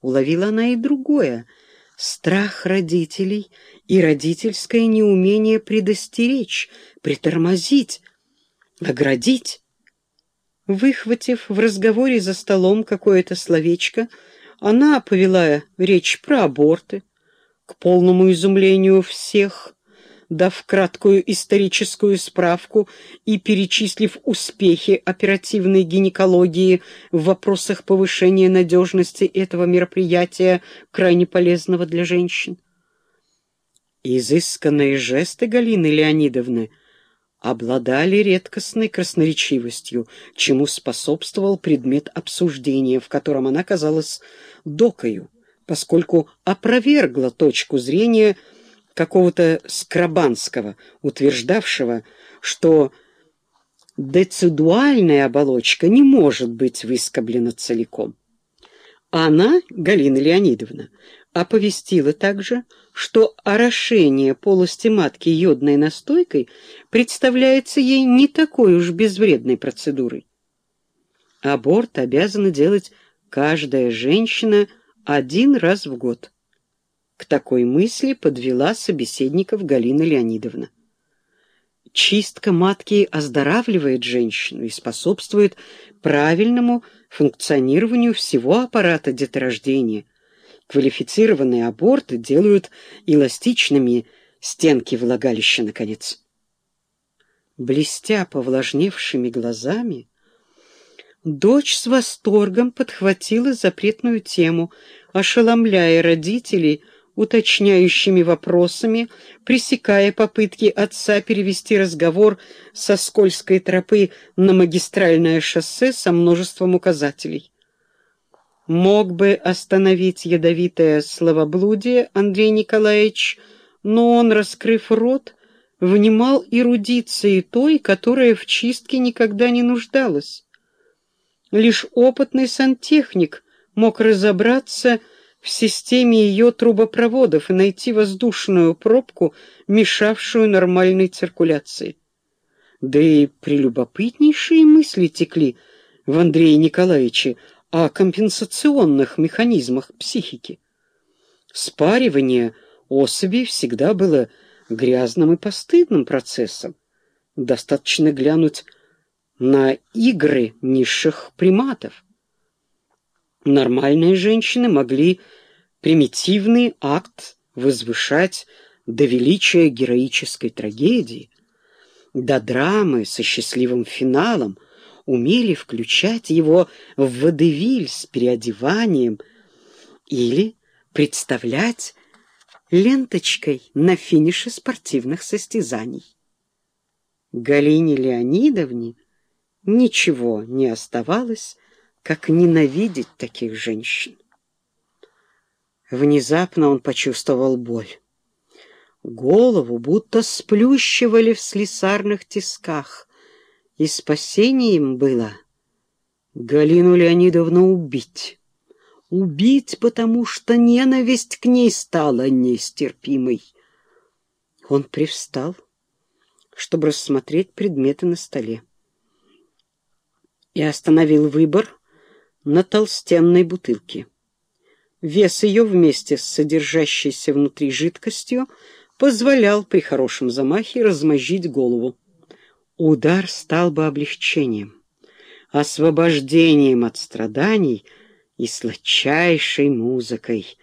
уловила она и другое — страх родителей и родительское неумение предостеречь, притормозить, оградить. Выхватив в разговоре за столом какое-то словечко, она повела речь про аборты, к полному изумлению всех, дав краткую историческую справку и перечислив успехи оперативной гинекологии в вопросах повышения надежности этого мероприятия, крайне полезного для женщин. Изысканные жесты Галины Леонидовны — обладали редкостной красноречивостью, чему способствовал предмет обсуждения, в котором она казалась докою, поскольку опровергла точку зрения какого-то Скрабанского, утверждавшего, что децидуальная оболочка не может быть выскоблена целиком. Она, Галина Леонидовна, оповестила также, что орошение полости матки йодной настойкой представляется ей не такой уж безвредной процедурой. Аборт обязана делать каждая женщина один раз в год. К такой мысли подвела собеседников Галина Леонидовна. Чистка матки оздоравливает женщину и способствует правильному функционированию всего аппарата деторождения – Квалифицированные аборты делают эластичными стенки влагалища, наконец. Блестя повлажневшими глазами, дочь с восторгом подхватила запретную тему, ошеломляя родителей уточняющими вопросами, пресекая попытки отца перевести разговор со скользкой тропы на магистральное шоссе со множеством указателей мог бы остановить ядовитое словоблудие Андрей Николаевич, но он, раскрыв рот, внимал эрудиции той, которая в чистке никогда не нуждалась. Лишь опытный сантехник мог разобраться в системе ее трубопроводов и найти воздушную пробку, мешавшую нормальной циркуляции. Да и прелюбопытнейшие мысли текли в Андрее Николаевиче о компенсационных механизмах психики. Спаривание особей всегда было грязным и постыдным процессом. Достаточно глянуть на игры низших приматов. Нормальные женщины могли примитивный акт возвышать до величия героической трагедии, до драмы со счастливым финалом, умели включать его в водевиль с переодеванием или представлять ленточкой на финише спортивных состязаний. Галине Леонидовне ничего не оставалось, как ненавидеть таких женщин. Внезапно он почувствовал боль. Голову будто сплющивали в слесарных тисках и спасением было Галину Леонидовну убить. Убить, потому что ненависть к ней стала нестерпимой. Он привстал, чтобы рассмотреть предметы на столе, и остановил выбор на толстенной бутылке. Вес ее вместе с содержащейся внутри жидкостью позволял при хорошем замахе размозжить голову. Удар стал бы облегчением, освобождением от страданий и сладчайшей музыкой,